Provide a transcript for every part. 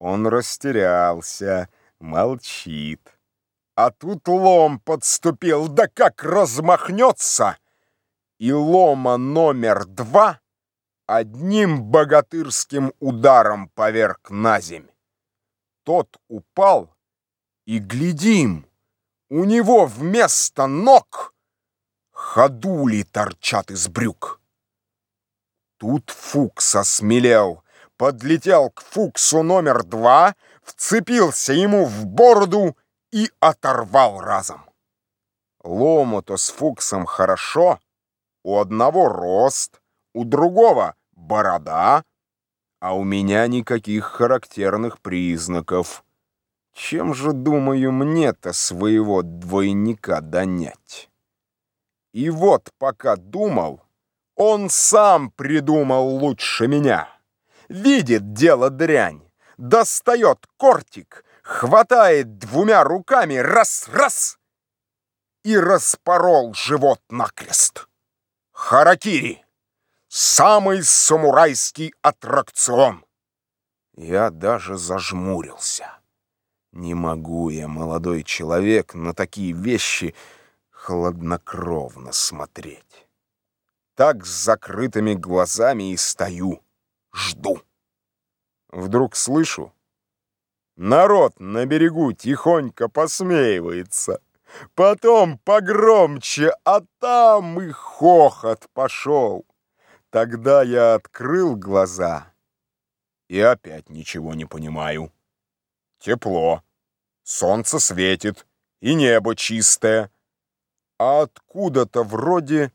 Он растерялся, молчит. А тут лом подступил, да как размахнется! И лома номер два одним богатырским ударом поверг на земь. Тот упал, и глядим, у него вместо ног ходули торчат из брюк. Тут Фукс осмелел, подлетел к Фуксу номер два, вцепился ему в бороду и оторвал разом. Лому-то с Фуксом хорошо, у одного рост, у другого борода, а у меня никаких характерных признаков. Чем же, думаю, мне-то своего двойника донять? И вот пока думал, он сам придумал лучше меня. Видит дело дрянь, достает кортик, хватает двумя руками раз-раз и распорол живот накрест. Харакири! Самый самурайский аттракцион! Я даже зажмурился. Не могу я, молодой человек, на такие вещи хладнокровно смотреть. Так с закрытыми глазами и стою, жду. Вдруг слышу, народ на берегу тихонько посмеивается. Потом погромче, а там и хохот пошел. Тогда я открыл глаза и опять ничего не понимаю. Тепло, солнце светит, и небо чистое. А откуда-то вроде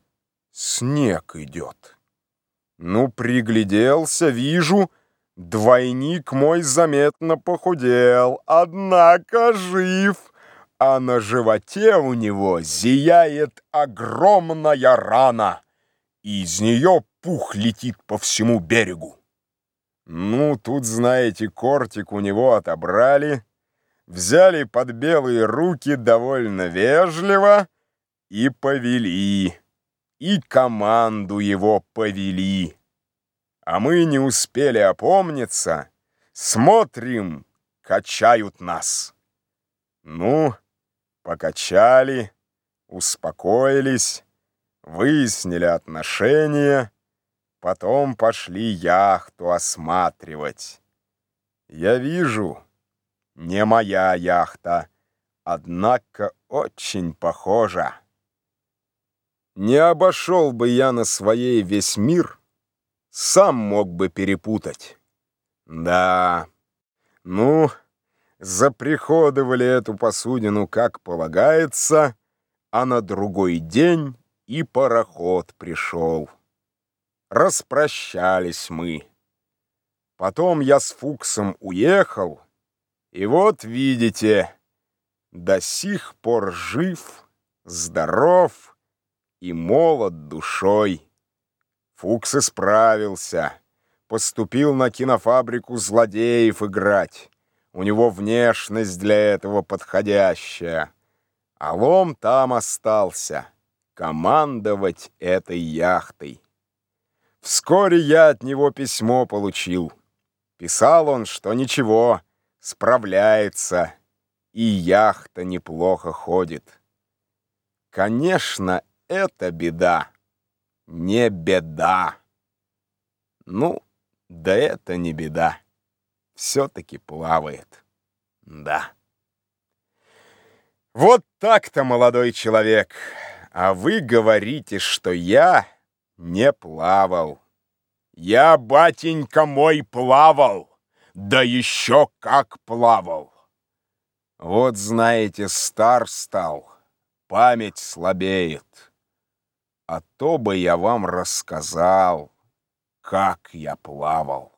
снег идет. Ну, пригляделся, вижу, двойник мой заметно похудел, однако жив, а на животе у него зияет огромная рана, из нее пух летит по всему берегу. Ну, тут, знаете, кортик у него отобрали, взяли под белые руки довольно вежливо и повели, и команду его повели. А мы не успели опомниться, смотрим, качают нас. Ну, покачали, успокоились, выяснили отношения, Потом пошли яхту осматривать. Я вижу, не моя яхта, однако очень похожа. Не обошел бы я на своей весь мир, сам мог бы перепутать. Да, ну, заприходовали эту посудину как полагается, а на другой день и пароход пришел. Распрощались мы. Потом я с Фуксом уехал, и вот, видите, до сих пор жив, здоров и молод душой. Фукс исправился, поступил на кинофабрику злодеев играть. У него внешность для этого подходящая. А лом там остался, командовать этой яхтой. Вскоре я от него письмо получил. Писал он, что ничего, справляется, и яхта неплохо ходит. Конечно, это беда, не беда. Ну, да это не беда. Все-таки плавает. Да. Вот так-то, молодой человек. А вы говорите, что я не плавал. Я, батенька мой, плавал, да еще как плавал. Вот, знаете, стар стал, память слабеет. А то бы я вам рассказал, как я плавал.